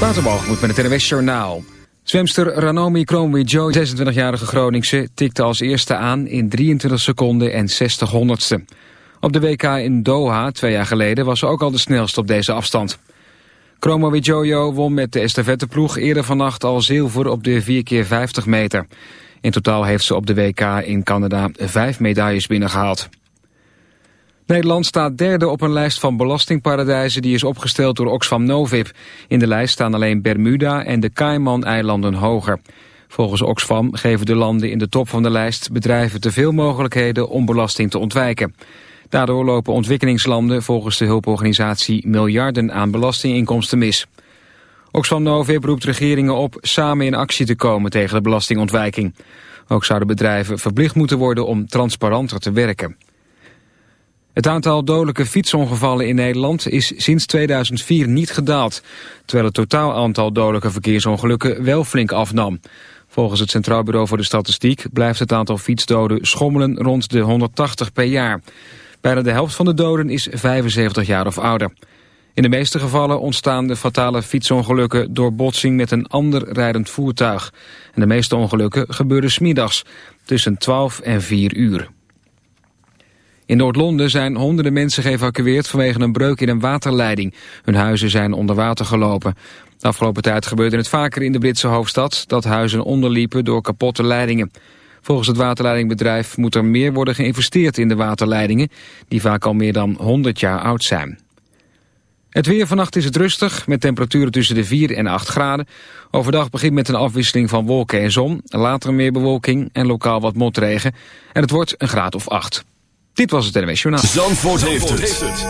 moet met het NWS Journaal. Zwemster Ranomi Kromwi Joy, 26-jarige Groningse, tikte als eerste aan in 23 seconden en 60 honderdste. Op de WK in Doha, twee jaar geleden, was ze ook al de snelste op deze afstand. Kromo Jojo won met de estafetteploeg eerder vannacht al zilver op de 4x50 meter. In totaal heeft ze op de WK in Canada vijf medailles binnengehaald. Nederland staat derde op een lijst van belastingparadijzen die is opgesteld door Oxfam Novib. In de lijst staan alleen Bermuda en de Cayman-eilanden hoger. Volgens Oxfam geven de landen in de top van de lijst bedrijven te veel mogelijkheden om belasting te ontwijken. Daardoor lopen ontwikkelingslanden volgens de hulporganisatie miljarden aan belastinginkomsten mis. Oxfam Novib roept regeringen op samen in actie te komen tegen de belastingontwijking. Ook zouden bedrijven verplicht moeten worden om transparanter te werken. Het aantal dodelijke fietsongevallen in Nederland is sinds 2004 niet gedaald, terwijl het totaal aantal dodelijke verkeersongelukken wel flink afnam. Volgens het Centraal Bureau voor de Statistiek blijft het aantal fietsdoden schommelen rond de 180 per jaar. Bijna de helft van de doden is 75 jaar of ouder. In de meeste gevallen ontstaan de fatale fietsongelukken door botsing met een ander rijdend voertuig. En de meeste ongelukken gebeuren smiddags tussen 12 en 4 uur. In Noord-Londen zijn honderden mensen geëvacueerd vanwege een breuk in een waterleiding. Hun huizen zijn onder water gelopen. De afgelopen tijd gebeurde het vaker in de Britse hoofdstad dat huizen onderliepen door kapotte leidingen. Volgens het waterleidingbedrijf moet er meer worden geïnvesteerd in de waterleidingen, die vaak al meer dan 100 jaar oud zijn. Het weer vannacht is het rustig, met temperaturen tussen de 4 en 8 graden. Overdag begint met een afwisseling van wolken en zon, later meer bewolking en lokaal wat motregen. En het wordt een graad of 8. Dit was het NWS Journaal. Zandvoort, Zandvoort heeft, het.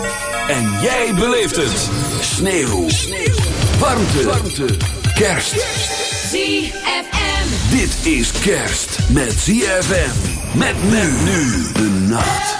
En jij beleeft het. Sneeuw. Sneeuw. Warmte. Warmte. Kerst. ZFM. Dit is kerst met ZFM. Met men nu de nacht.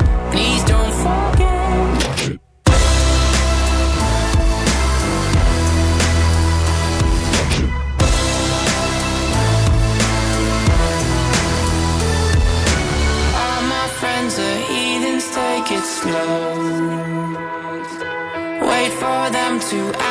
Wait for them to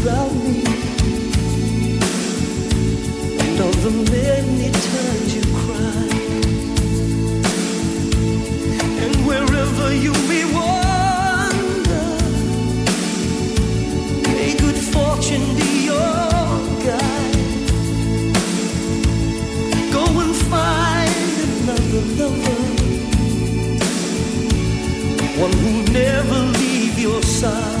about me. And all the many times you cried. And wherever you may wander may good fortune be One who'll never leave your side.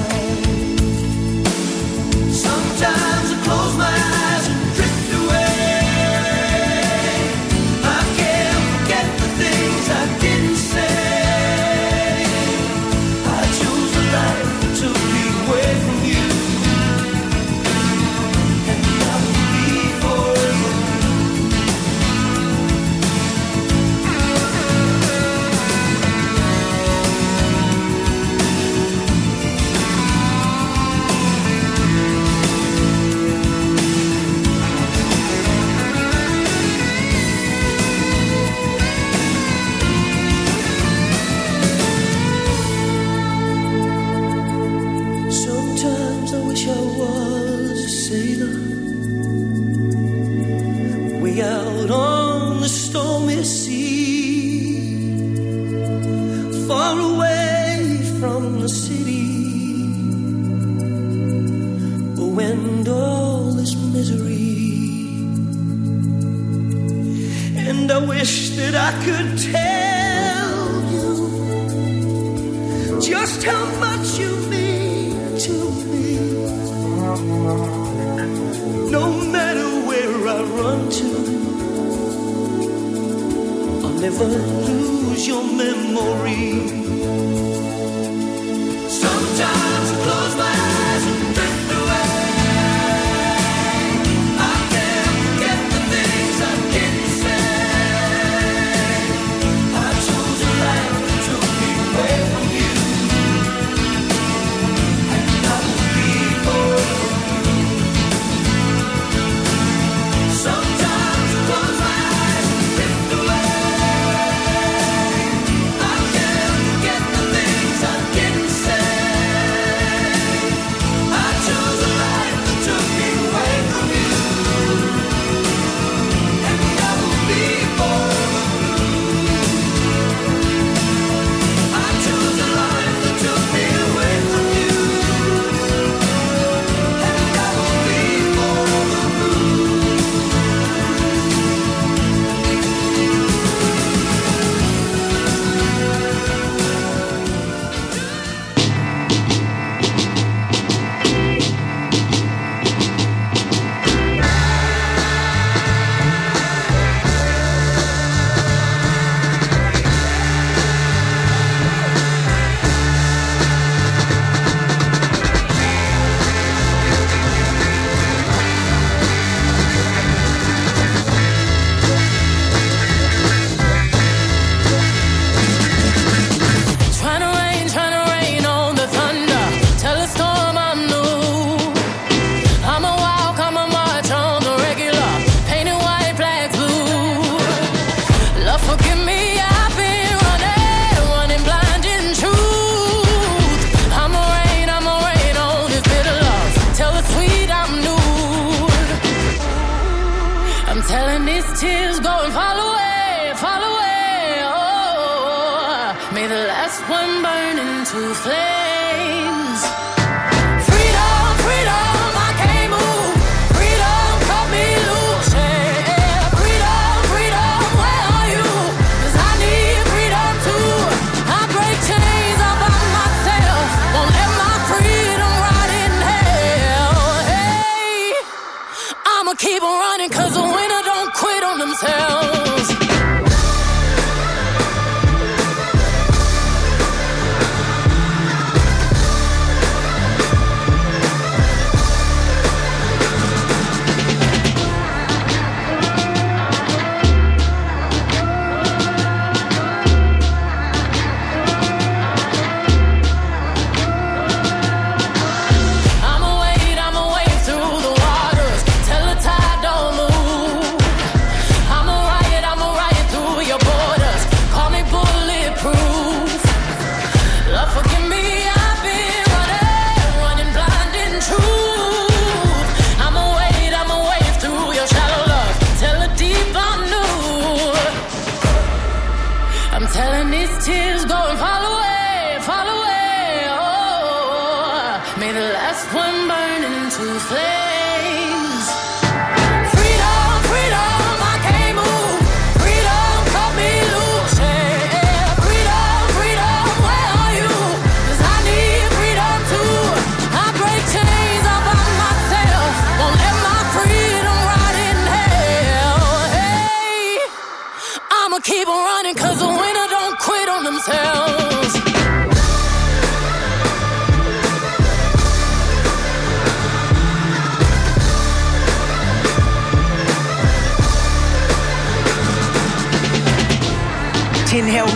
对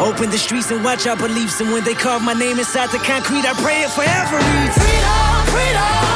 Open the streets and watch our beliefs. And when they carve my name inside the concrete, I pray it for every freedom, freedom.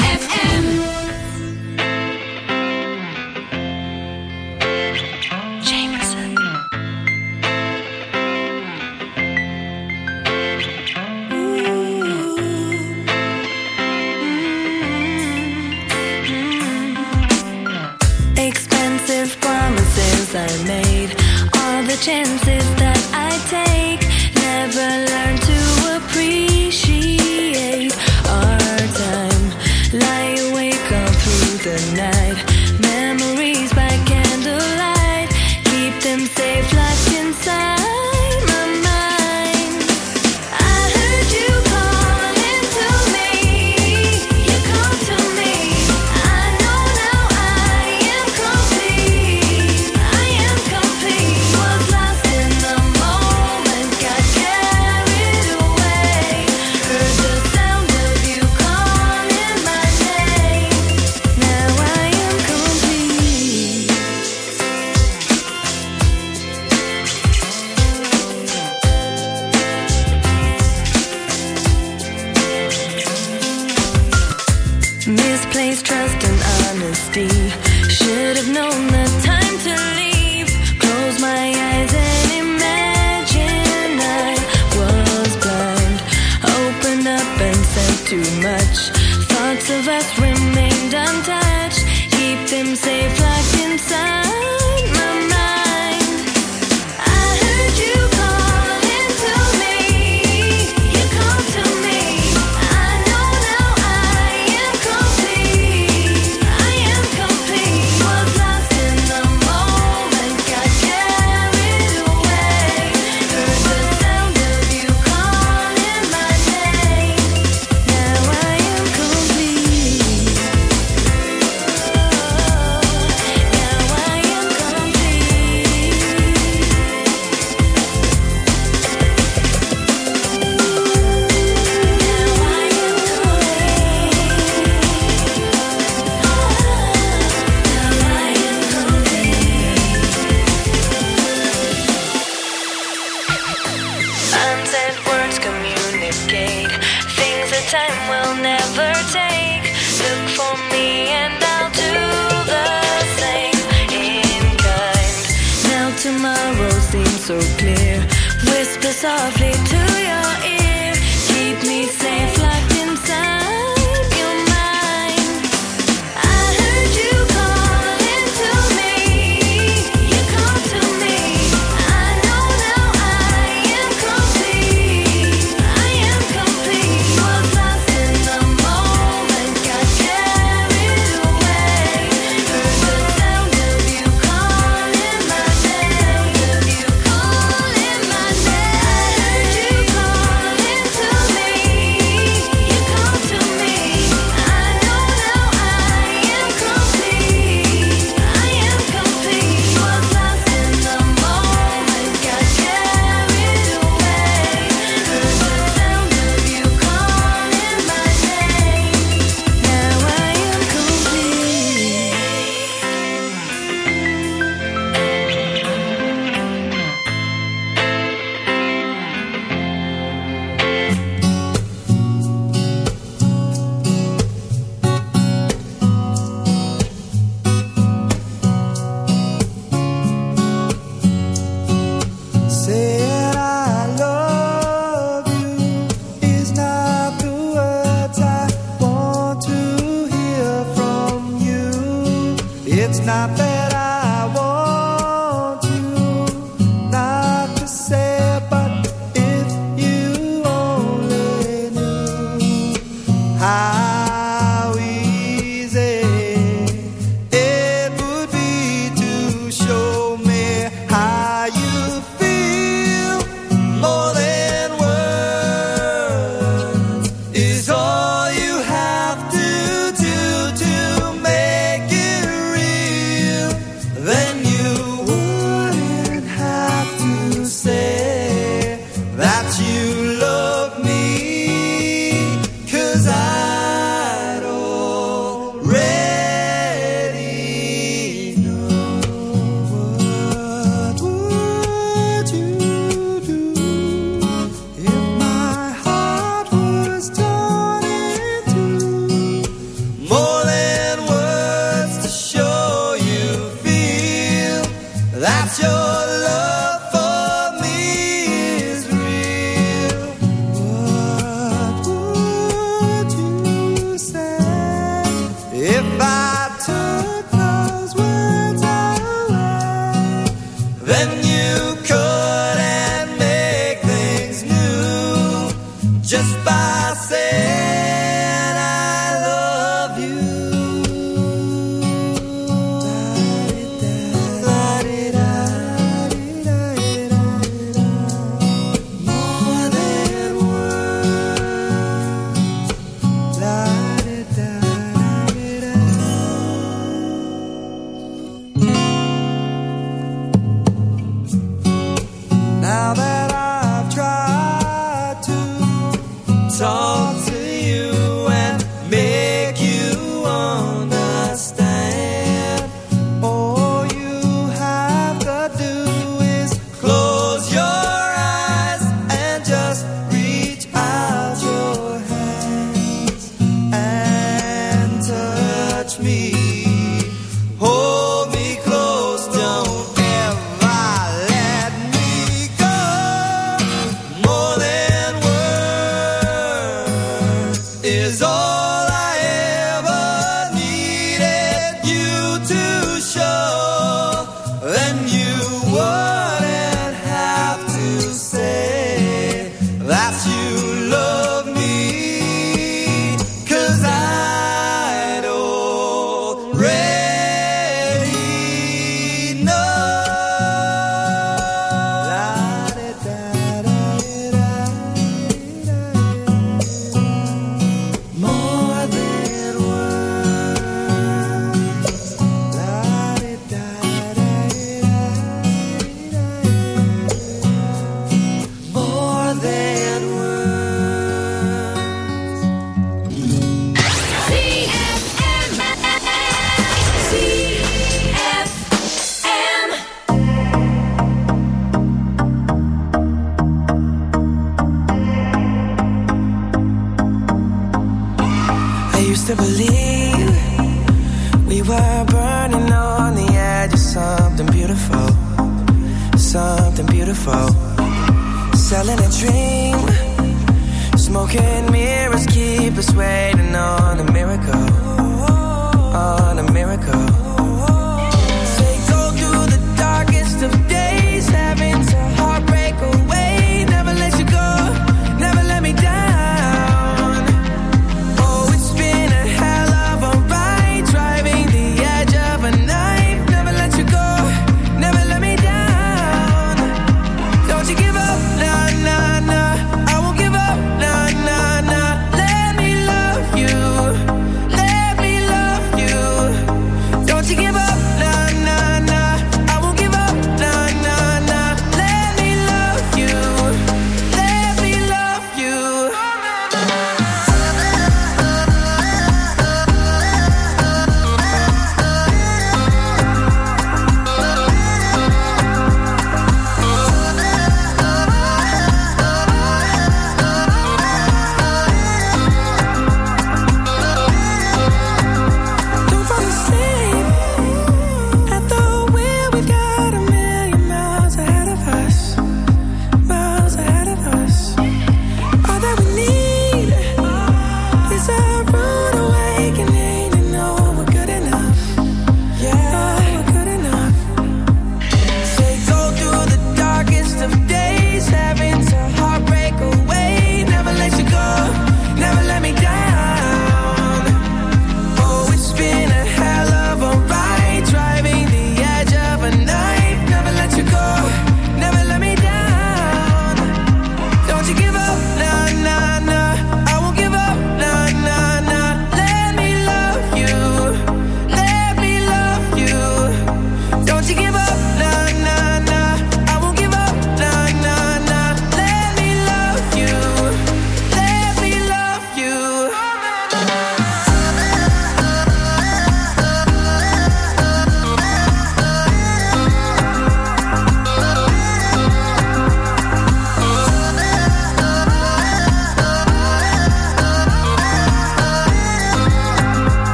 That your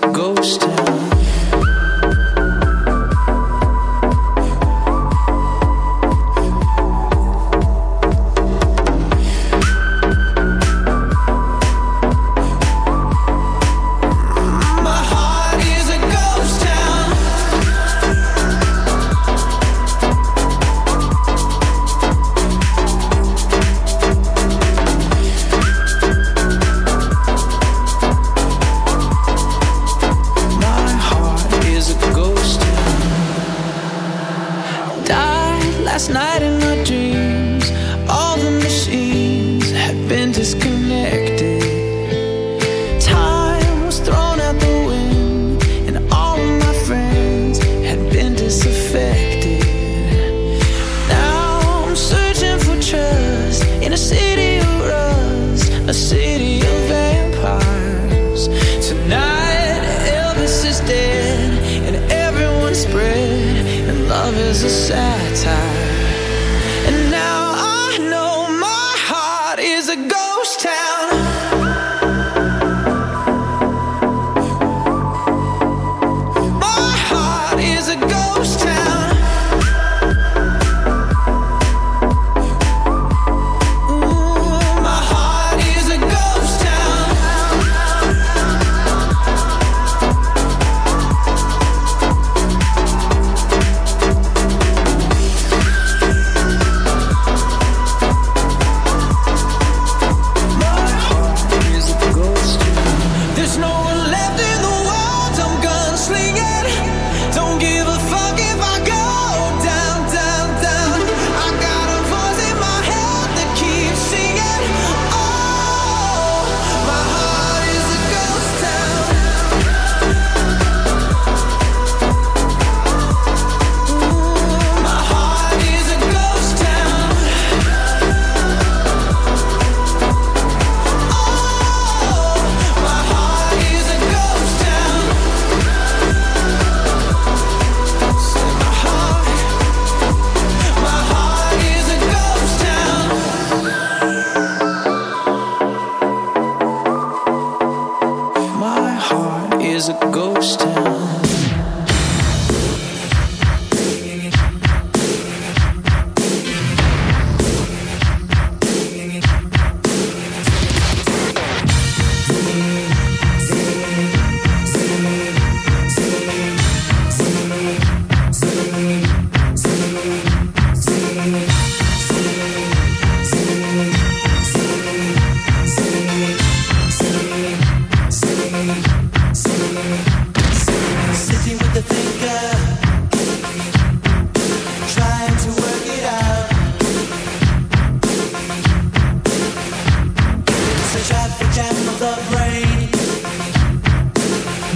ghost ghost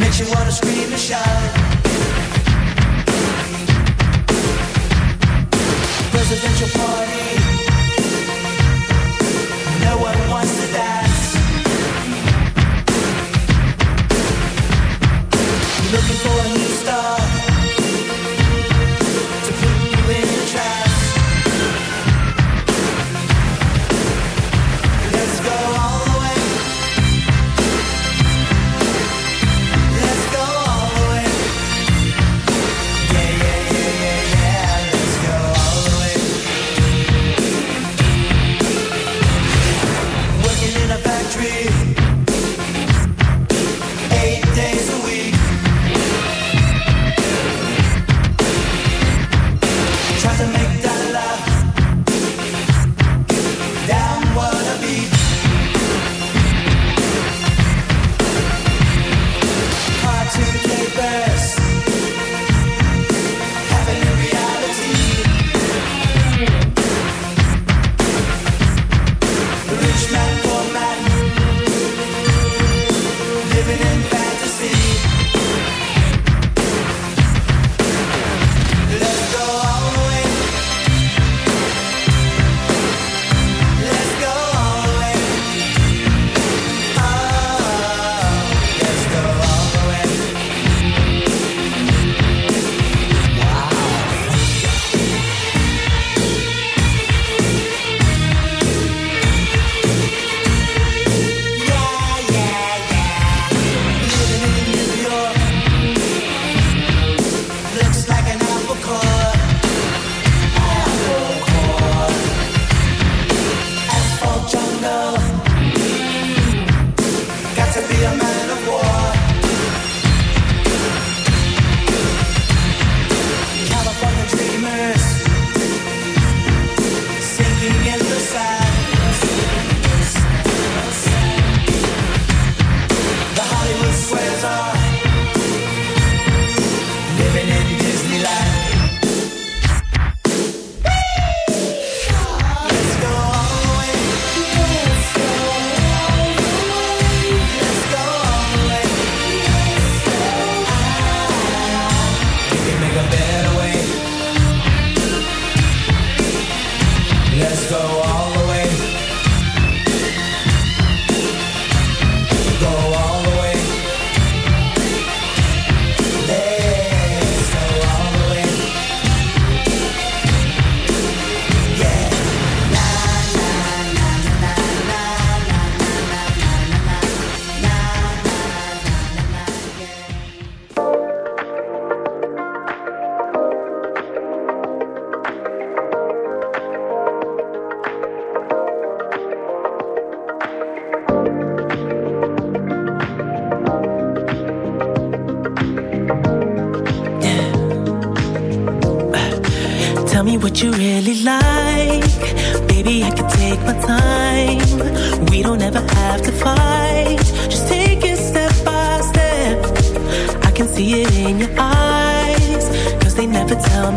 Makes you wanna scream and shout.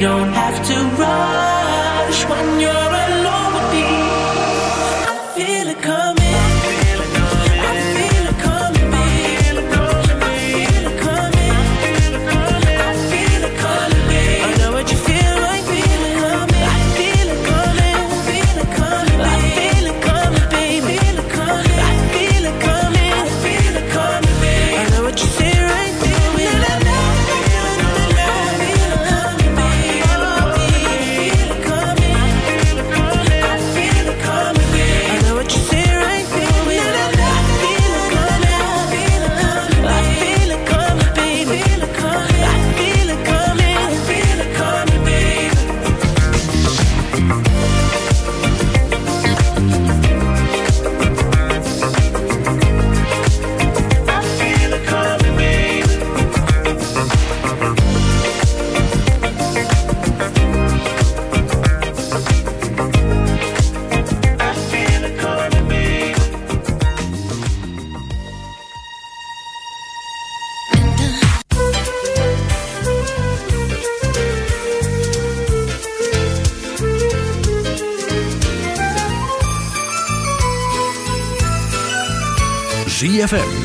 don't have to run.